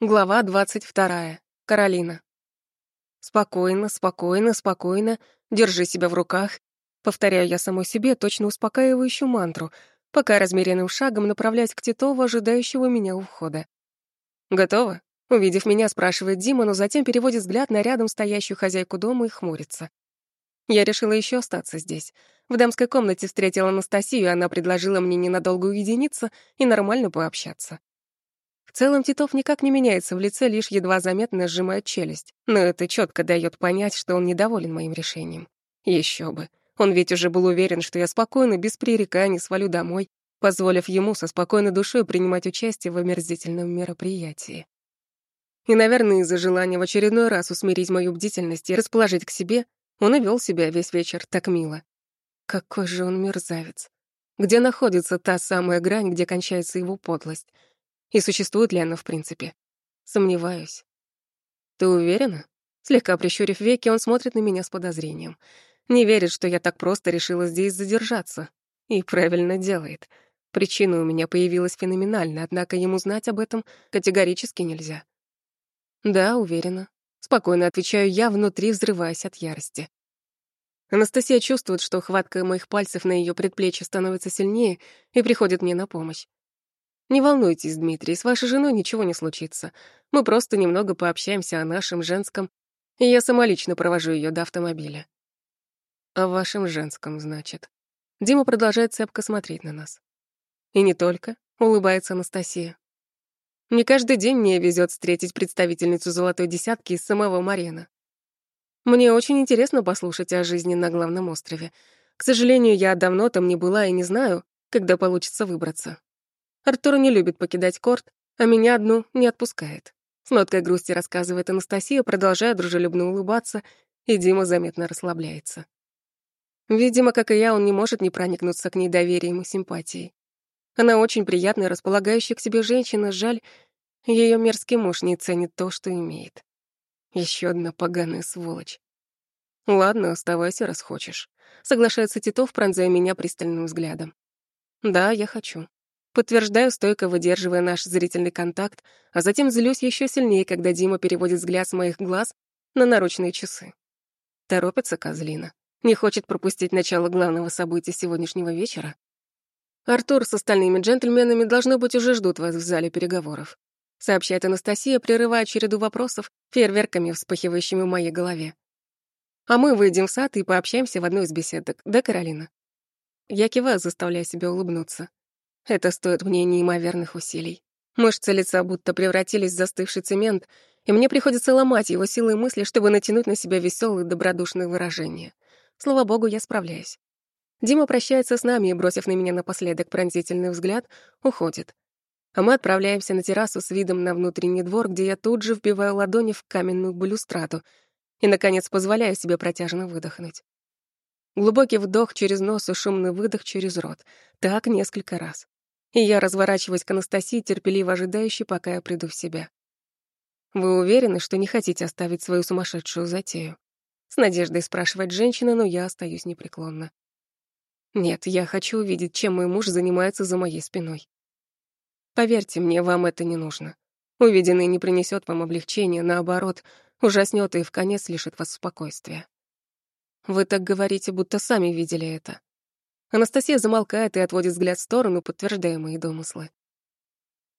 Глава двадцать вторая. Каролина. Спокойно, спокойно, спокойно. Держи себя в руках. Повторяю я самой себе точно успокаивающую мантру, пока размеренным шагом направляюсь к Титову, ожидающего меня у входа. Готово? Увидев меня, спрашивает Дима, но затем переводит взгляд на рядом стоящую хозяйку дома и хмурится. Я решила еще остаться здесь. В дамской комнате встретила Анастасию, и она предложила мне ненадолго уединиться и нормально пообщаться. Целом Титов никак не меняется в лице, лишь едва заметно сжимает челюсть. Но это четко дает понять, что он недоволен моим решением. Еще бы. Он ведь уже был уверен, что я спокойно, без пререканий свалю домой, позволив ему со спокойной душой принимать участие в омерзительном мероприятии. И, наверное, из-за желания в очередной раз усмирить мою бдительность и расположить к себе, он и вел себя весь вечер так мило. Какой же он мерзавец. Где находится та самая грань, где кончается его подлость? И существует ли она в принципе? Сомневаюсь. Ты уверена? Слегка прищурив веки, он смотрит на меня с подозрением. Не верит, что я так просто решила здесь задержаться. И правильно делает. Причина у меня появилась феноменальная, однако ему знать об этом категорически нельзя. Да, уверена. Спокойно отвечаю я, внутри взрываясь от ярости. Анастасия чувствует, что хватка моих пальцев на ее предплечье становится сильнее и приходит мне на помощь. Не волнуйтесь, Дмитрий, с вашей женой ничего не случится. Мы просто немного пообщаемся о нашем женском, и я сама лично провожу ее до автомобиля. О вашем женском, значит. Дима продолжает цепко смотреть на нас. И не только, улыбается Анастасия. Не каждый день мне везет встретить представительницу золотой десятки из самого Марена. Мне очень интересно послушать о жизни на главном острове. К сожалению, я давно там не была и не знаю, когда получится выбраться. Артур не любит покидать корт, а меня одну не отпускает. С ноткой грусти рассказывает Анастасия, продолжая дружелюбно улыбаться, и Дима заметно расслабляется. Видимо, как и я, он не может не проникнуться к ней доверием и симпатией. Она очень приятная, располагающая к себе женщина, жаль, ее мерзкий муж не ценит то, что имеет. Еще одна поганая сволочь. Ладно, оставайся, раз хочешь. Соглашается Титов, пронзая меня пристальным взглядом. Да, я хочу. Подтверждаю, стойко выдерживая наш зрительный контакт, а затем злюсь еще сильнее, когда Дима переводит взгляд с моих глаз на наручные часы. Торопится козлина. Не хочет пропустить начало главного события сегодняшнего вечера. Артур с остальными джентльменами, должно быть, уже ждут вас в зале переговоров. Сообщает Анастасия, прерывая череду вопросов, фейерверками, вспыхивающими в моей голове. А мы выйдем в сад и пообщаемся в одной из беседок, да, Каролина? Я киваю, заставляя себя улыбнуться. Это стоит мне неимоверных усилий. Мышцы лица будто превратились в застывший цемент, и мне приходится ломать его силой мысли, чтобы натянуть на себя веселые добродушные выражения. Слава богу, я справляюсь. Дима прощается с нами и, бросив на меня напоследок пронзительный взгляд, уходит. А мы отправляемся на террасу с видом на внутренний двор, где я тут же вбиваю ладони в каменную балюстраду и, наконец, позволяю себе протяжно выдохнуть. Глубокий вдох через нос и шумный выдох через рот. Так несколько раз и я разворачиваюсь к Анастасии, терпеливо ожидающей, пока я приду в себя. «Вы уверены, что не хотите оставить свою сумасшедшую затею?» С надеждой спрашивает женщина, но я остаюсь непреклонна. «Нет, я хочу увидеть, чем мой муж занимается за моей спиной. Поверьте мне, вам это не нужно. Увиденное не принесет вам облегчения, наоборот, ужаснет и в конец лишит вас спокойствия. Вы так говорите, будто сами видели это. Анастасия замолкает и отводит взгляд в сторону, подтверждая мои домыслы.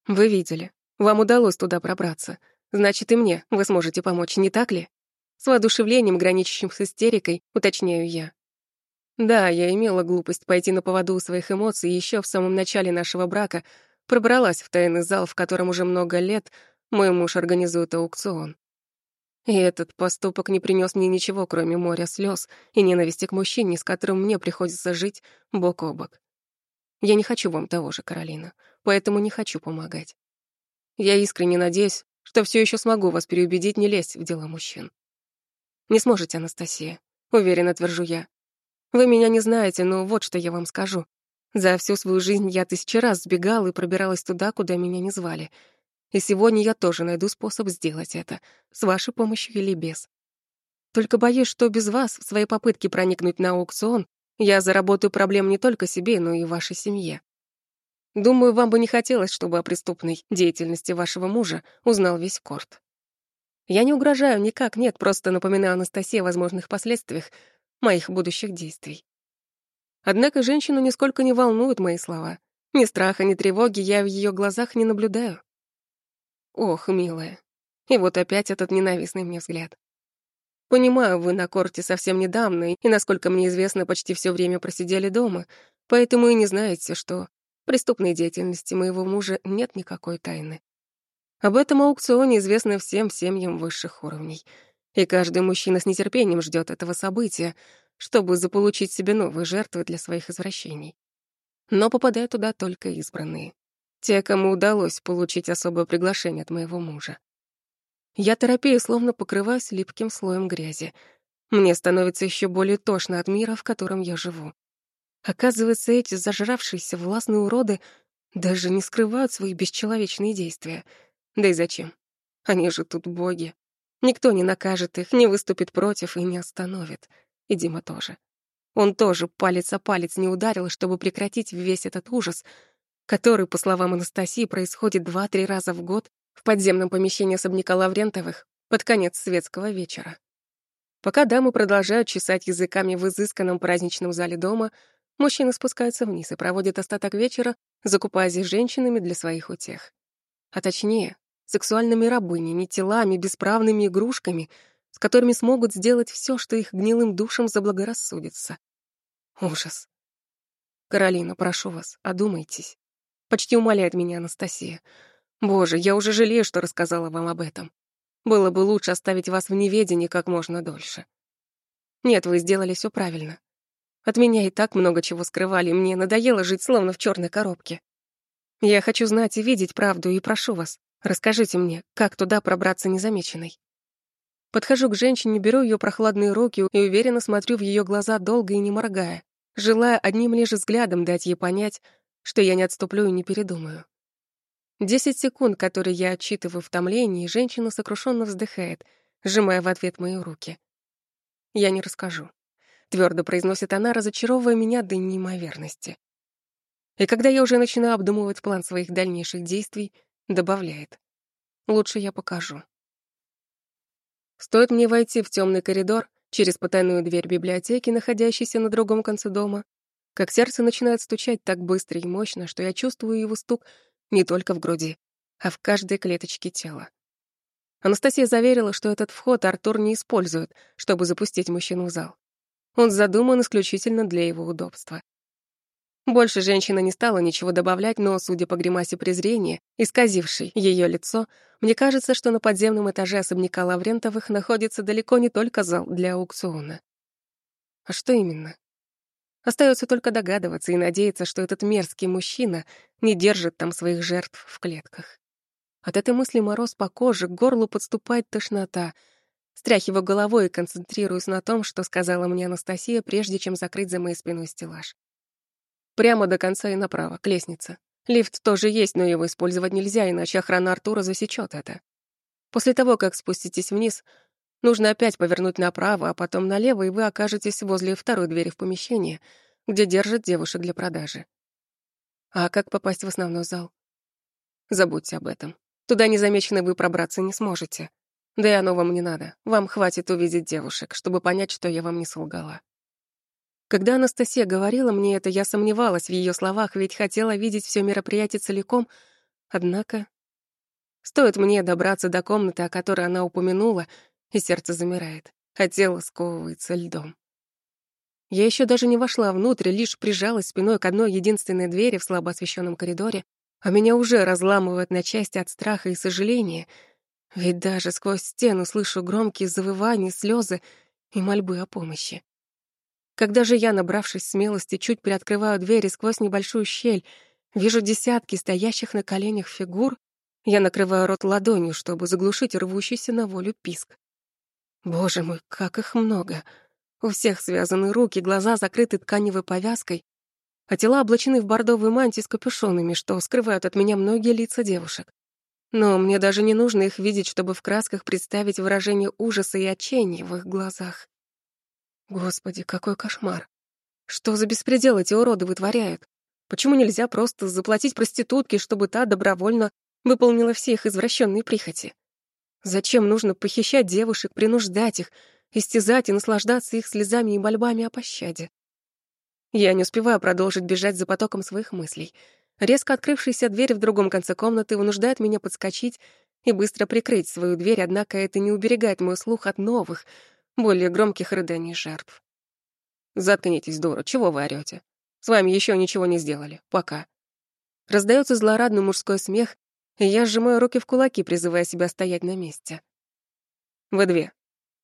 «Вы видели. Вам удалось туда пробраться. Значит, и мне вы сможете помочь, не так ли?» С воодушевлением, граничащим с истерикой, уточняю я. Да, я имела глупость пойти на поводу у своих эмоций еще в самом начале нашего брака пробралась в тайный зал, в котором уже много лет мой муж организует аукцион. И этот поступок не принес мне ничего, кроме моря слез и ненависти к мужчине, с которым мне приходится жить бок о бок. Я не хочу вам того же, Каролина, поэтому не хочу помогать. Я искренне надеюсь, что все еще смогу вас переубедить не лезть в дела мужчин. Не сможете, Анастасия, уверенно твержу я. Вы меня не знаете, но вот что я вам скажу. За всю свою жизнь я тысячи раз сбегала и пробиралась туда, куда меня не звали — и сегодня я тоже найду способ сделать это, с вашей помощью или без. Только боюсь, что без вас, в своей попытке проникнуть на аукцион, я заработаю проблем не только себе, но и вашей семье. Думаю, вам бы не хотелось, чтобы о преступной деятельности вашего мужа узнал весь корт. Я не угрожаю никак, нет, просто напоминаю Анастасии о возможных последствиях моих будущих действий. Однако женщину нисколько не волнуют мои слова. Ни страха, ни тревоги я в ее глазах не наблюдаю. Ох, милая. И вот опять этот ненавистный мне взгляд. Понимаю, вы на корте совсем недавно, и, насколько мне известно, почти все время просидели дома, поэтому и не знаете, что преступной деятельности моего мужа нет никакой тайны. Об этом аукционе известно всем семьям высших уровней, и каждый мужчина с нетерпением ждет этого события, чтобы заполучить себе новые жертвы для своих извращений. Но попадают туда только избранные. Те, кому удалось получить особое приглашение от моего мужа. Я торопею, словно покрываюсь липким слоем грязи. Мне становится еще более тошно от мира, в котором я живу. Оказывается, эти зажравшиеся властные уроды даже не скрывают свои бесчеловечные действия. Да и зачем? Они же тут боги. Никто не накажет их, не выступит против и не остановит. И Дима тоже. Он тоже палец о палец не ударил, чтобы прекратить весь этот ужас, который, по словам Анастасии, происходит два-три раза в год в подземном помещении особняка Лаврентовых под конец светского вечера. Пока дамы продолжают чесать языками в изысканном праздничном зале дома, мужчины спускаются вниз и проводят остаток вечера, закупая здесь женщинами для своих утех. А точнее, сексуальными рабынями, телами, бесправными игрушками, с которыми смогут сделать все, что их гнилым душам заблагорассудится. Ужас. Каролина, прошу вас, одумайтесь. Почти умоляет меня Анастасия. Боже, я уже жалею, что рассказала вам об этом. Было бы лучше оставить вас в неведении как можно дольше. Нет, вы сделали все правильно. От меня и так много чего скрывали, мне надоело жить словно в черной коробке. Я хочу знать и видеть правду, и прошу вас, расскажите мне, как туда пробраться незамеченной. Подхожу к женщине, беру ее прохладные руки и уверенно смотрю в ее глаза долго и не моргая, желая одним лишь взглядом дать ей понять, что я не отступлю и не передумаю. Десять секунд, которые я отчитываю в томлении, женщина сокрушенно вздыхает, сжимая в ответ мои руки. «Я не расскажу», — твердо произносит она, разочаровывая меня до неимоверности. И когда я уже начинаю обдумывать план своих дальнейших действий, добавляет. «Лучше я покажу». Стоит мне войти в темный коридор через потайную дверь библиотеки, находящейся на другом конце дома, как сердце начинает стучать так быстро и мощно, что я чувствую его стук не только в груди, а в каждой клеточке тела. Анастасия заверила, что этот вход Артур не использует, чтобы запустить мужчину в зал. Он задуман исключительно для его удобства. Больше женщина не стала ничего добавлять, но, судя по гримасе презрения, исказившей ее лицо, мне кажется, что на подземном этаже особняка Лаврентовых находится далеко не только зал для аукциона. А что именно? Остается только догадываться и надеяться, что этот мерзкий мужчина не держит там своих жертв в клетках. От этой мысли мороз по коже, к горлу подступает тошнота. Стряхиваю головой и концентрируюсь на том, что сказала мне Анастасия, прежде чем закрыть за моей спиной стеллаж. Прямо до конца и направо, к лестнице. Лифт тоже есть, но его использовать нельзя, иначе охрана Артура засечет это. После того, как спуститесь вниз, Нужно опять повернуть направо, а потом налево, и вы окажетесь возле второй двери в помещении, где держат девушек для продажи. А как попасть в основной зал? Забудьте об этом. Туда незамеченно вы пробраться не сможете. Да и оно вам не надо. Вам хватит увидеть девушек, чтобы понять, что я вам не солгала. Когда Анастасия говорила мне это, я сомневалась в ее словах, ведь хотела видеть все мероприятие целиком, однако... Стоит мне добраться до комнаты, о которой она упомянула, и сердце замирает, а тело сковывается льдом. Я еще даже не вошла внутрь, лишь прижалась спиной к одной единственной двери в слабо освещенном коридоре, а меня уже разламывает на части от страха и сожаления, ведь даже сквозь стену слышу громкие завывания, слезы и мольбы о помощи. Когда же я, набравшись смелости, чуть приоткрываю дверь и сквозь небольшую щель вижу десятки стоящих на коленях фигур, я накрываю рот ладонью, чтобы заглушить рвущийся на волю писк. Боже мой, как их много. У всех связаны руки, глаза закрыты тканевой повязкой, а тела облачены в бордовые мантии с капюшонами, что скрывают от меня многие лица девушек. Но мне даже не нужно их видеть, чтобы в красках представить выражение ужаса и отчаяния в их глазах. Господи, какой кошмар. Что за беспредел эти уроды вытворяют? Почему нельзя просто заплатить проститутке, чтобы та добровольно выполнила все их извращенные прихоти? Зачем нужно похищать девушек, принуждать их, истязать и наслаждаться их слезами и мольбами о пощаде? Я не успеваю продолжить бежать за потоком своих мыслей. Резко открывшаяся дверь в другом конце комнаты вынуждает меня подскочить и быстро прикрыть свою дверь, однако это не уберегает мой слух от новых, более громких рыданий жертв. «Заткнитесь, дура, чего вы орёте? С вами еще ничего не сделали. Пока». Раздается злорадный мужской смех, я сжимаю руки в кулаки, призывая себя стоять на месте. «Вы две.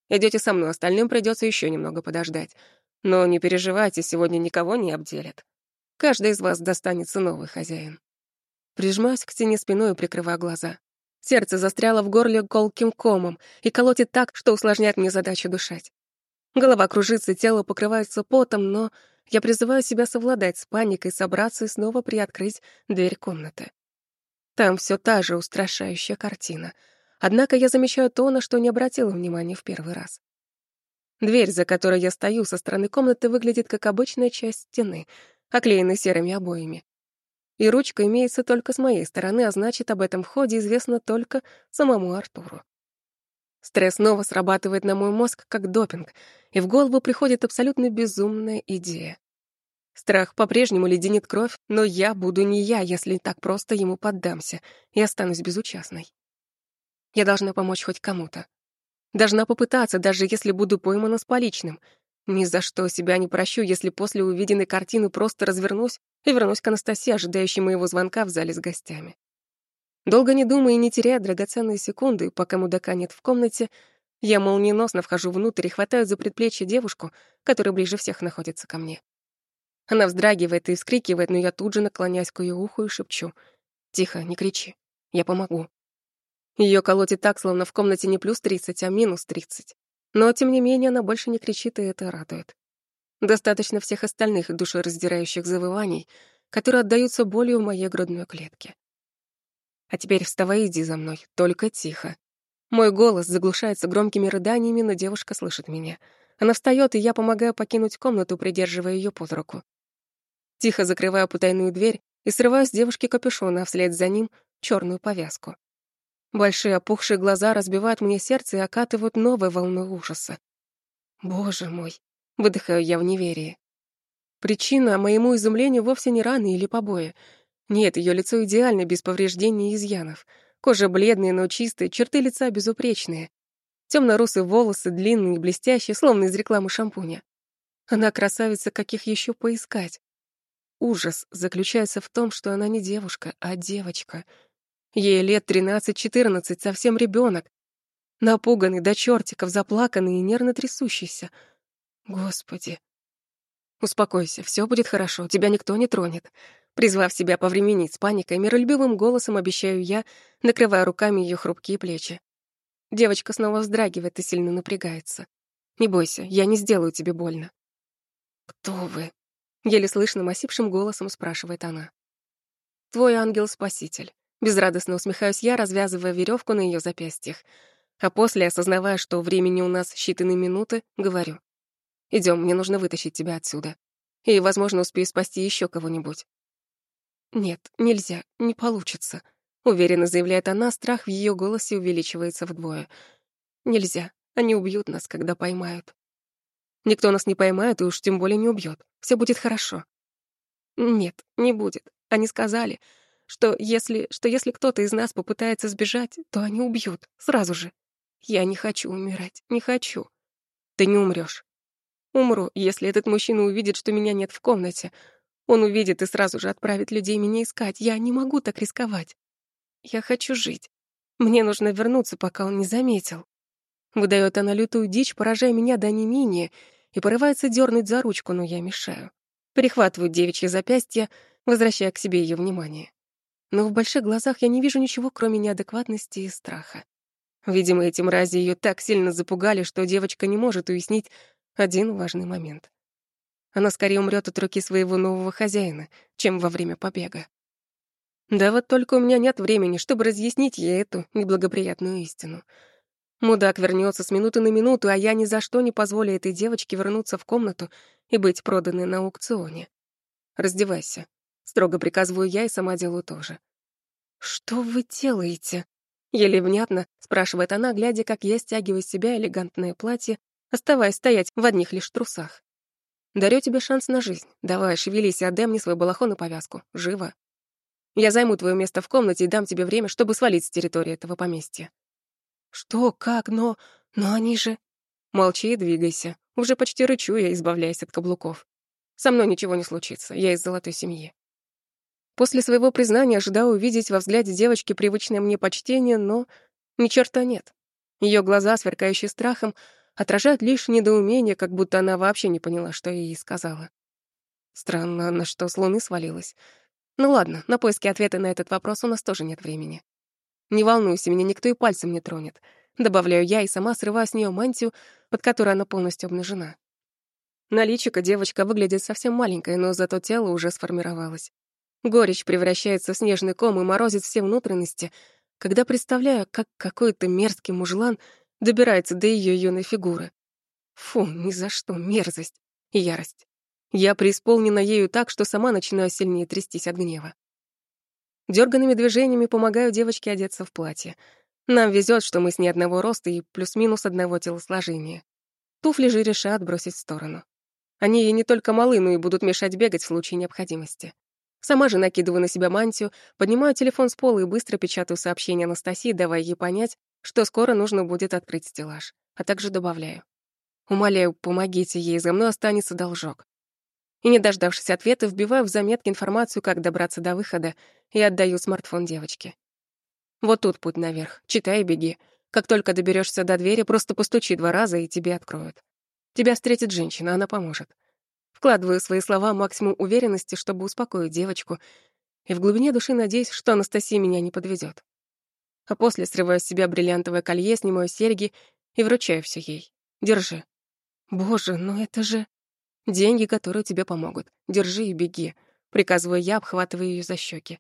Идете со мной, остальным придется еще немного подождать. Но не переживайте, сегодня никого не обделят. Каждый из вас достанется новый хозяин». Прижимаюсь к стене спиной и прикрываю глаза. Сердце застряло в горле колким комом и колотит так, что усложняет мне задачу дышать. Голова кружится, тело покрывается потом, но я призываю себя совладать с паникой, собраться и снова приоткрыть дверь комнаты. Там все та же устрашающая картина. Однако я замечаю то, на что не обратила внимания в первый раз. Дверь, за которой я стою со стороны комнаты, выглядит как обычная часть стены, оклеенной серыми обоями и ручка имеется только с моей стороны, а значит, об этом входе известно только самому Артуру. Стресс снова срабатывает на мой мозг как допинг, и в голову приходит абсолютно безумная идея. Страх по-прежнему леденит кровь, но я буду не я, если так просто ему поддамся и останусь безучастной. Я должна помочь хоть кому-то. Должна попытаться, даже если буду поймана с поличным — ни за что себя не прощу, если после увиденной картины просто развернусь и вернусь к Анастасии, ожидающей моего звонка в зале с гостями. Долго не думая и не теряя драгоценные секунды, пока мудака нет в комнате, я молниеносно вхожу внутрь и хватаю за предплечье девушку, которая ближе всех находится ко мне. Она вздрагивает и вскрикивает, но я тут же наклоняюсь к ее уху и шепчу. «Тихо, не кричи. Я помогу». Ее колотит так, словно в комнате не плюс тридцать, а минус тридцать. Но, тем не менее, она больше не кричит, и это радует. Достаточно всех остальных душераздирающих завываний, которые отдаются болью в моей грудной клетке. А теперь вставай, иди за мной, только тихо. Мой голос заглушается громкими рыданиями, но девушка слышит меня. Она встает, и я помогаю покинуть комнату, придерживая ее под руку. Тихо закрываю потайную дверь и срываю с девушки капюшон, а вслед за ним черную повязку. Большие опухшие глаза разбивают мне сердце и окатывают новой волной ужаса. Боже мой, выдыхаю я в неверии. Причина моему изумлению вовсе не раны или побои. Нет, ее лицо идеально, без повреждений и изъянов. Кожа бледная, но чистая, черты лица безупречные. Темно-русые волосы, длинные и блестящие, словно из рекламы шампуня. Она красавица, каких еще поискать. Ужас заключается в том, что она не девушка, а девочка — Ей лет тринадцать-четырнадцать, совсем ребенок. Напуганный до чертиков, заплаканный и нервно трясущийся. Господи. Успокойся, все будет хорошо, тебя никто не тронет. Призвав себя повременить с паникой, миролюбивым голосом обещаю я, накрывая руками ее хрупкие плечи. Девочка снова вздрагивает и сильно напрягается. Не бойся, я не сделаю тебе больно. «Кто вы?» — еле слышным осипшим голосом спрашивает она. «Твой ангел-спаситель. Безрадостно усмехаюсь я, развязывая веревку на ее запястьях. А после, осознавая, что времени у нас считанные минуты, говорю. Идем, мне нужно вытащить тебя отсюда. И, возможно, успею спасти еще кого-нибудь. Нет, нельзя, не получится. Уверенно заявляет она, страх в ее голосе увеличивается вдвое. Нельзя, они убьют нас, когда поймают. Никто нас не поймает и уж тем более не убьет. Все будет хорошо. Нет, не будет. Они сказали, что если, что если кто-то из нас попытается сбежать, то они убьют, сразу же. Я не хочу умирать, не хочу. Ты не умрёшь. Умру, если этот мужчина увидит, что меня нет в комнате. Он увидит и сразу же отправит людей меня искать. Я не могу так рисковать. Я хочу жить. Мне нужно вернуться, пока он не заметил. Выдаёт она лютую дичь, поражая меня до немения, и порывается дернуть за ручку, но я мешаю. Перехватываю девичье запястье, возвращая к себе ее внимание но в больших глазах я не вижу ничего, кроме неадекватности и страха. Видимо, эти мрази ее так сильно запугали, что девочка не может уяснить один важный момент. Она скорее умрет от руки своего нового хозяина, чем во время побега. Да вот только у меня нет времени, чтобы разъяснить ей эту неблагоприятную истину. Мудак вернется с минуты на минуту, а я ни за что не позволю этой девочке вернуться в комнату и быть проданной на аукционе. Раздевайся. Строго приказываю я и сама делаю то же. «Что вы делаете?» Еле внятно спрашивает она, глядя, как я стягиваю с себя элегантное платье, оставаясь стоять в одних лишь трусах. «Дарю тебе шанс на жизнь. Давай, шевелись и отдай мне свой балахон и повязку. Живо. Я займу твое место в комнате и дам тебе время, чтобы свалить с территории этого поместья». «Что? Как? Но... но они же...» «Молчи и двигайся. Уже почти рычу я, избавляясь от каблуков. Со мной ничего не случится. Я из золотой семьи». После своего признания ожидал увидеть во взгляде девочки привычное мне почтение, но ни черта нет. Ее глаза, сверкающие страхом, отражают лишь недоумение, как будто она вообще не поняла, что я ей сказала. Странно, на что с луны свалилась. Ну ладно, на поиски ответа на этот вопрос у нас тоже нет времени. Не волнуйся, меня никто и пальцем не тронет. Добавляю я и сама срываю с нее мантию, под которой она полностью обнажена. На личико девочка выглядит совсем маленькой, но зато тело уже сформировалось. Горечь превращается в снежный ком и морозит все внутренности, когда представляю, как какой-то мерзкий мужлан добирается до ее юной фигуры. Фу, ни за что, мерзость и ярость. Я преисполнена ею так, что сама начинаю сильнее трястись от гнева. Дёрганными движениями помогаю девочке одеться в платье. Нам везет, что мы с ней одного роста и плюс-минус одного телосложения. Туфли же решат бросить в сторону. Они ей не только малы, но и будут мешать бегать в случае необходимости. Сама же накидываю на себя мантию, поднимаю телефон с пола и быстро печатаю сообщение Анастасии, давая ей понять, что скоро нужно будет открыть стеллаж, а также добавляю. Умоляю, помогите ей, за мной останется должок. И, не дождавшись ответа, вбиваю в заметки информацию, как добраться до выхода, и отдаю смартфон девочке. Вот тут путь наверх, читай и беги. Как только доберешься до двери, просто постучи два раза, и тебе откроют. Тебя встретит женщина, она поможет. Вкладываю свои слова максимум уверенности, чтобы успокоить девочку, и в глубине души надеюсь, что Анастасия меня не подведет. А после срываю с себя бриллиантовое колье, снимаю серьги и вручаю все ей. Держи. Боже, ну это же... Деньги, которые тебе помогут. Держи и беги. Приказываю я, обхватывая ее за щеки.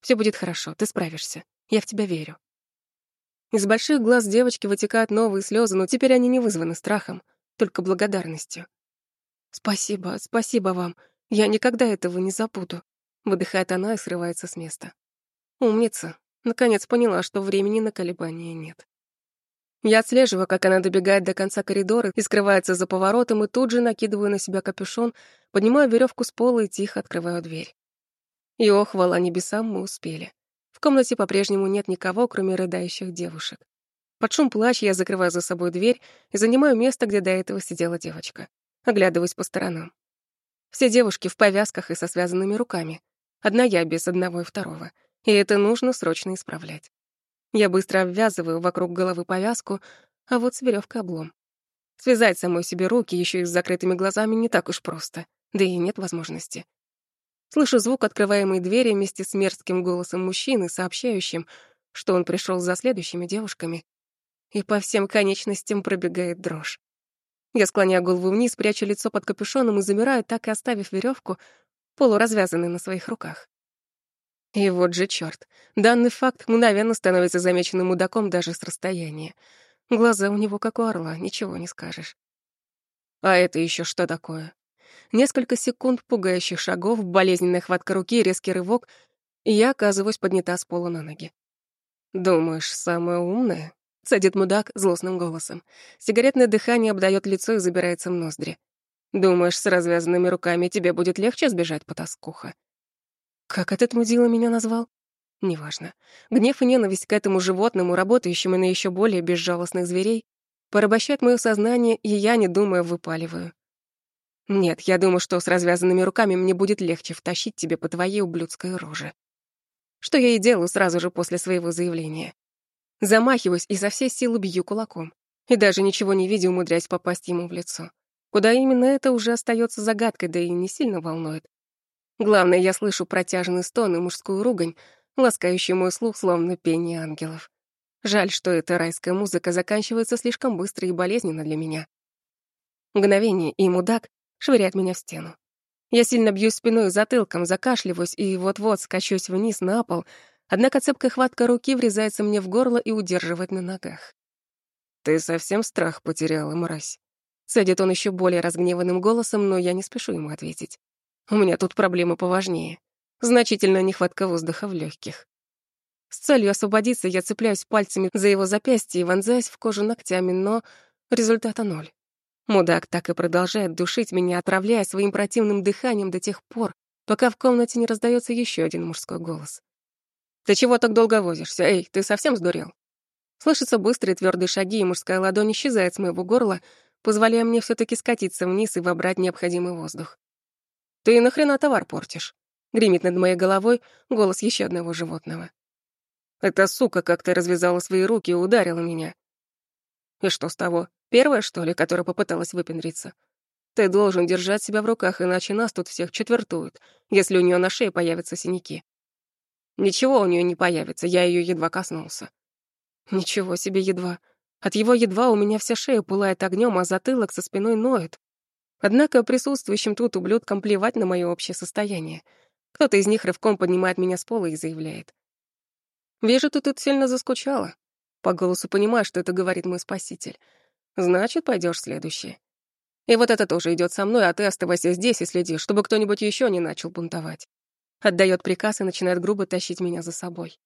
Все будет хорошо, ты справишься. Я в тебя верю. Из больших глаз девочки вытекают новые слезы, но теперь они не вызваны страхом, только благодарностью. «Спасибо, спасибо вам. Я никогда этого не забуду», — выдыхает она и срывается с места. «Умница. Наконец поняла, что времени на колебания нет». Я отслеживаю, как она добегает до конца коридора и скрывается за поворотом, и тут же накидываю на себя капюшон, поднимаю веревку с пола и тихо открываю дверь. И, о, хвала небесам, мы успели. В комнате по-прежнему нет никого, кроме рыдающих девушек. Под шум плача я закрываю за собой дверь и занимаю место, где до этого сидела девочка оглядываясь по сторонам. Все девушки в повязках и со связанными руками. Одна я без одного и второго. И это нужно срочно исправлять. Я быстро обвязываю вокруг головы повязку, а вот с веревкой облом. Связать самой себе руки еще и с закрытыми глазами не так уж просто, да и нет возможности. Слышу звук открываемой двери вместе с мерзким голосом мужчины, сообщающим, что он пришел за следующими девушками, и по всем конечностям пробегает дрожь. Я склоняю голову вниз, прячу лицо под капюшоном и замираю, так и оставив веревку полуразвязанной на своих руках. И вот же чёрт. Данный факт мгновенно становится замеченным мудаком даже с расстояния. Глаза у него как у орла, ничего не скажешь. А это еще что такое? Несколько секунд пугающих шагов, болезненная хватка руки, резкий рывок, и я оказываюсь поднята с пола на ноги. Думаешь, самая умная? Садит мудак злостным голосом. Сигаретное дыхание обдает лицо и забирается в ноздри. Думаешь, с развязанными руками тебе будет легче сбежать, потаскуха? Как этот мудила меня назвал? Неважно. Гнев и ненависть к этому животному, работающему на еще более безжалостных зверей, порабощают мое сознание, и я, не думая, выпаливаю. Нет, я думаю, что с развязанными руками мне будет легче втащить тебе по твоей ублюдской роже. Что я и делаю сразу же после своего заявления. Замахиваюсь и со всей силы бью кулаком. И даже ничего не видя, умудряюсь попасть ему в лицо. Куда именно это уже остается загадкой, да и не сильно волнует. Главное, я слышу протяжный стон и мужскую ругань, ласкающую мой слух, словно пение ангелов. Жаль, что эта райская музыка заканчивается слишком быстро и болезненно для меня. Мгновение, и мудак швыряет меня в стену. Я сильно бью спиной затылком, закашливаюсь и вот-вот скачусь вниз на пол, Однако цепкая хватка руки врезается мне в горло и удерживает на ногах. «Ты совсем страх потеряла, мразь?» Садит он еще более разгневанным голосом, но я не спешу ему ответить. У меня тут проблемы поважнее. Значительная нехватка воздуха в легких. С целью освободиться я цепляюсь пальцами за его запястье и вонзаюсь в кожу ногтями, но результата ноль. Мудак так и продолжает душить меня, отравляя своим противным дыханием до тех пор, пока в комнате не раздается еще один мужской голос. «Ты чего так долго возишься? Эй, ты совсем сдурел?» Слышатся быстрые твердые шаги, и мужская ладонь исчезает с моего горла, позволяя мне все таки скатиться вниз и вобрать необходимый воздух. «Ты нахрена товар портишь?» — гремит над моей головой голос еще одного животного. «Эта сука как-то развязала свои руки и ударила меня». «И что с того? Первая, что ли, которая попыталась выпендриться? Ты должен держать себя в руках, иначе нас тут всех четвертуют, если у нее на шее появятся синяки». «Ничего у нее не появится, я ее едва коснулся». «Ничего себе едва. От его едва у меня вся шея пылает огнем, а затылок со спиной ноет. Однако присутствующим тут ублюдкам плевать на мое общее состояние. Кто-то из них рывком поднимает меня с пола и заявляет. «Вижу, ты тут сильно заскучала». По голосу понимаю, что это говорит мой спаситель. «Значит, пойдешь следующий. И вот это тоже идет со мной, а ты оставайся здесь и следи, чтобы кто-нибудь еще не начал бунтовать». Отдает приказ и начинает грубо тащить меня за собой.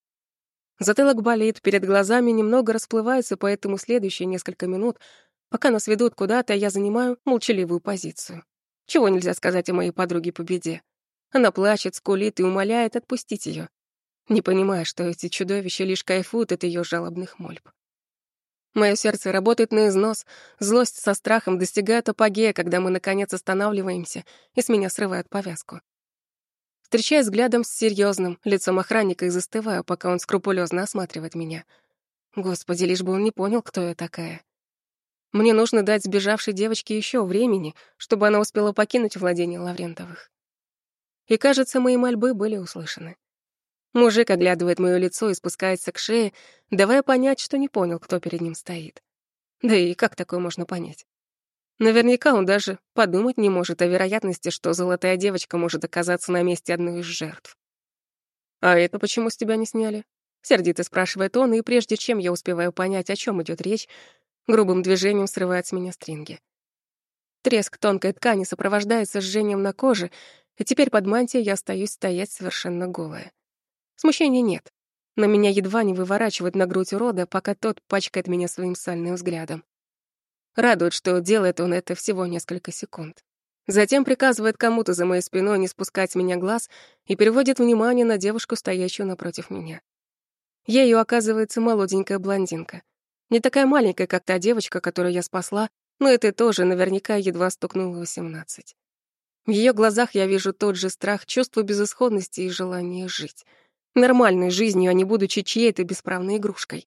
Затылок болит, перед глазами немного расплывается, поэтому следующие несколько минут Пока нас ведут куда-то, я занимаю молчаливую позицию. Чего нельзя сказать о моей подруге по беде. Она плачет, скулит и умоляет отпустить ее, не понимая, что эти чудовища лишь кайфуют от ее жалобных мольб. Мое сердце работает на износ, злость со страхом достигает апогея, когда мы, наконец, останавливаемся, и с меня срывают повязку. Встречаясь взглядом с серьезным лицом охранника и застываю, пока он скрупулезно осматривает меня. Господи, лишь бы он не понял, кто я такая. Мне нужно дать сбежавшей девочке еще времени, чтобы она успела покинуть владение Лаврентовых. И, кажется, мои мольбы были услышаны. Мужик оглядывает моё лицо и спускается к шее, давая понять, что не понял, кто перед ним стоит. Да и как такое можно понять? Наверняка он даже подумать не может о вероятности, что золотая девочка может оказаться на месте одной из жертв. «А это почему с тебя не сняли?» Сердито спрашивает он, и прежде чем я успеваю понять, о чем идет речь, грубым движением срывает с меня стринги. Треск тонкой ткани сопровождается жжением на коже, и теперь под мантией я остаюсь стоять совершенно голая. Смущения нет, но меня едва не выворачивает на грудь урода, пока тот пачкает меня своим сальным взглядом. Радует, что делает он это всего несколько секунд. Затем приказывает кому-то за моей спиной не спускать с меня глаз и переводит внимание на девушку, стоящую напротив меня. Ею оказывается молоденькая блондинка. Не такая маленькая, как та девочка, которую я спасла, но это тоже наверняка едва стукнуло восемнадцать. В ее глазах я вижу тот же страх, чувство безысходности и желание жить. Нормальной жизнью, а не будучи чьей-то бесправной игрушкой.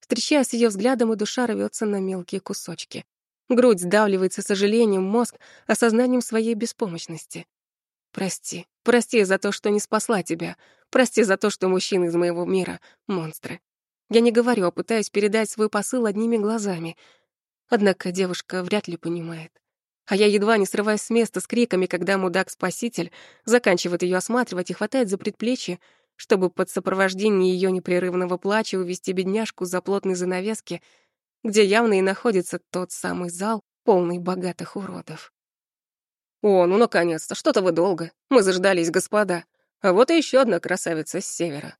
Встречаясь с ее взглядом, и душа рвется на мелкие кусочки. Грудь сдавливается сожалением, мозг — осознанием своей беспомощности. Прости, прости за то, что не спасла тебя. Прости за то, что мужчины из моего мира — монстры. Я не говорю, а пытаюсь передать свой посыл одними глазами. Однако девушка вряд ли понимает. А я едва не срываюсь с места с криками, когда мудак-спаситель заканчивает ее осматривать и хватает за предплечье, чтобы под сопровождение ее непрерывного плача увести бедняжку за плотной занавески, где явно и находится тот самый зал, полный богатых уродов. «О, ну наконец-то, что-то вы долго. Мы заждались, господа. А вот и еще одна красавица с севера.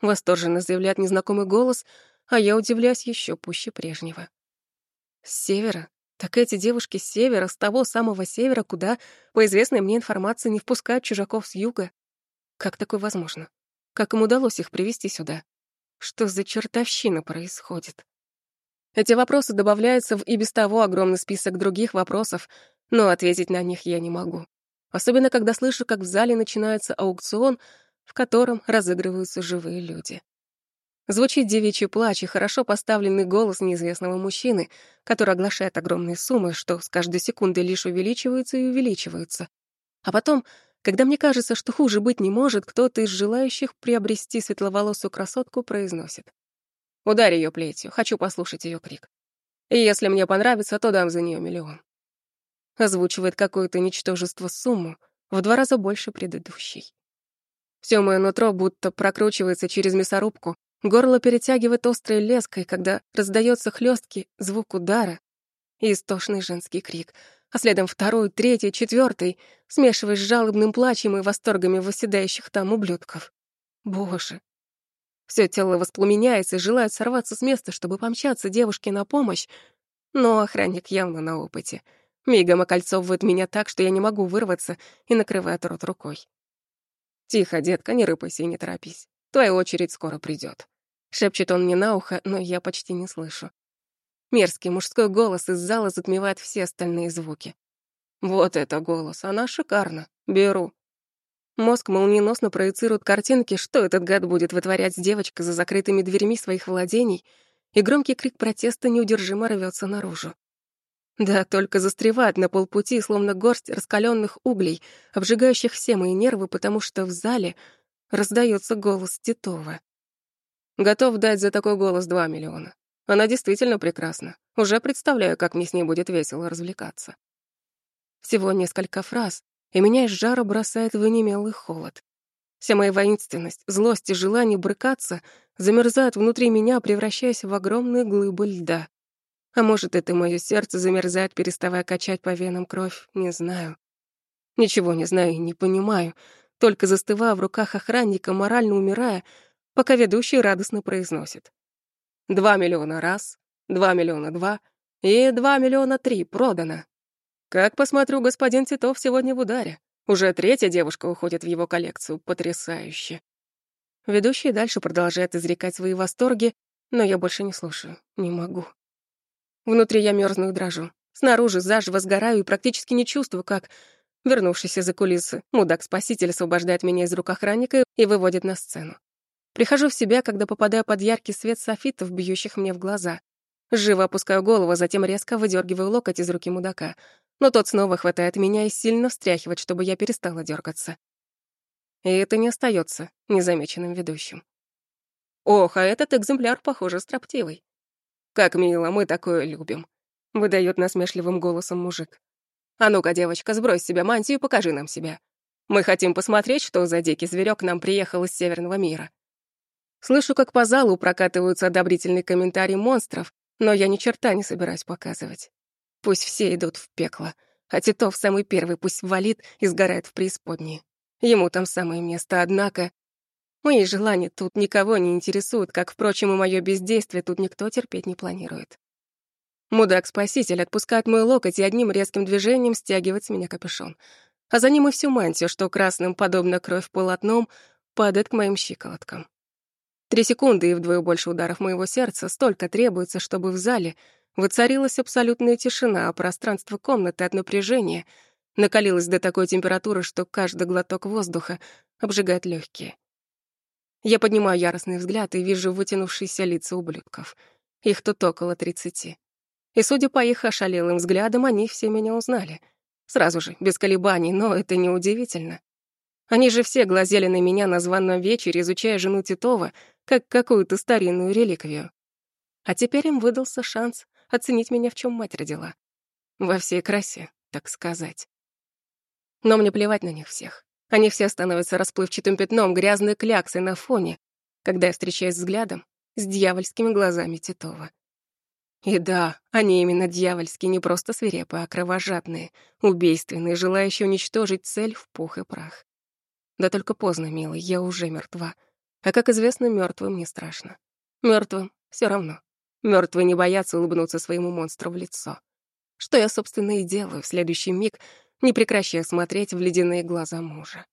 Восторженно заявляет незнакомый голос, а я удивляюсь еще пуще прежнего. С севера? Так эти девушки с севера, с того самого севера, куда, по известной мне информации, не впускают чужаков с юга. Как такое возможно? Как им удалось их привести сюда? Что за чертовщина происходит? Эти вопросы добавляются в и без того огромный список других вопросов, но ответить на них я не могу. Особенно, когда слышу, как в зале начинается аукцион — в котором разыгрываются живые люди. Звучит девичий плач и хорошо поставленный голос неизвестного мужчины, который оглашает огромные суммы, что с каждой секундой лишь увеличиваются и увеличиваются. А потом, когда мне кажется, что хуже быть не может, кто-то из желающих приобрести светловолосую красотку произносит. «Ударь ее плетью, хочу послушать ее крик. И если мне понравится, то дам за нее миллион». Озвучивает какое-то ничтожество сумму, в два раза больше предыдущей. Всё моё нутро будто прокручивается через мясорубку, горло перетягивает острой леской, когда раздаётся хлёсткий звук удара и истошный женский крик. а следом второй, третий, четвертый, смешиваясь с жалобным плачем и восторгами восседающих там ублюдков. Боже. Все тело воспламеняется и желает сорваться с места, чтобы помчаться девушке на помощь, но охранник явно на опыте. Мигом окольцовывает меня так, что я не могу вырваться и накрывает рот рукой. «Тихо, детка, не рыпайся и не торопись. Твоя очередь скоро придет. Шепчет он мне на ухо, но я почти не слышу. Мерзкий мужской голос из зала затмевает все остальные звуки. Вот это голос, она шикарна. Беру. Мозг молниеносно проецирует картинки, что этот гад будет вытворять с девочкой за закрытыми дверьми своих владений, и громкий крик протеста неудержимо рвется наружу. Да, только застревает на полпути, словно горсть раскаленных углей, обжигающих все мои нервы, потому что в зале раздается голос Титова. Готов дать за такой голос два миллиона. Она действительно прекрасна. Уже представляю, как мне с ней будет весело развлекаться. Всего несколько фраз, и меня из жара бросает в онемелый холод. Вся моя воинственность, злость и желание брыкаться замерзают внутри меня, превращаясь в огромные глыбы льда. А может, это мое сердце замерзает, переставая качать по венам кровь, не знаю. Ничего не знаю и не понимаю, только застывая в руках охранника, морально умирая, пока ведущий радостно произносит. «Два миллиона раз, два миллиона два и два миллиона три продано». Как посмотрю, господин Титов сегодня в ударе. Уже третья девушка уходит в его коллекцию. Потрясающе. Ведущий дальше продолжает изрекать свои восторги, но я больше не слушаю. Не могу. Внутри я мерзну и дрожу. Снаружи заживо сгораю и практически не чувствую, как, вернувшийся за кулисы, мудак-спаситель освобождает меня из рук охранника и выводит на сцену. Прихожу в себя, когда попадаю под яркий свет софитов, бьющих мне в глаза. Живо опускаю голову, затем резко выдергиваю локоть из руки мудака. Но тот снова хватает меня и сильно встряхивает, чтобы я перестала дергаться. И это не остается незамеченным ведущим. Ох, а этот экземпляр, похоже, строптивый. Как мило, мы такое любим, выдает насмешливым голосом мужик. А ну-ка, девочка, сбрось себя мантию и покажи нам себя. Мы хотим посмотреть, что за дикий зверек нам приехал из северного мира. Слышу, как по залу прокатываются одобрительные комментарии монстров, но я ни черта не собираюсь показывать. Пусть все идут в пекло, а Титов самый первый пусть валит и сгорает в преисподней. Ему там самое место, однако... Мои желания тут никого не интересуют, как, впрочем, и мое бездействие тут никто терпеть не планирует. Мудак-спаситель отпускает мой локоть и одним резким движением стягивает с меня капюшон. А за ним и всю мантию, что красным, подобно кровь полотном, падает к моим щиколоткам. Три секунды и вдвое больше ударов моего сердца столько требуется, чтобы в зале воцарилась абсолютная тишина, а пространство комнаты от напряжения накалилось до такой температуры, что каждый глоток воздуха обжигает легкие. Я поднимаю яростный взгляд и вижу вытянувшиеся лица ублюдков. Их тут около тридцати. И, судя по их ошалелым взглядам, они все меня узнали. Сразу же, без колебаний, но это неудивительно. Они же все глазели на меня на званном вечере, изучая жену Титова, как какую-то старинную реликвию. А теперь им выдался шанс оценить меня, в чем мать родила. Во всей красе, так сказать. Но мне плевать на них всех. Они все становятся расплывчатым пятном, грязной кляксой на фоне, когда я встречаюсь взглядом с дьявольскими глазами Титова. И да, они именно дьявольские, не просто свирепые, а кровожадные, убийственные, желающие уничтожить цель в пух и прах. Да только поздно, милый, я уже мертва. А как известно, мертвым не страшно. Мертвым все равно. Мертвые не боятся улыбнуться своему монстру в лицо. Что я, собственно, и делаю в следующий миг, не прекращая смотреть в ледяные глаза мужа.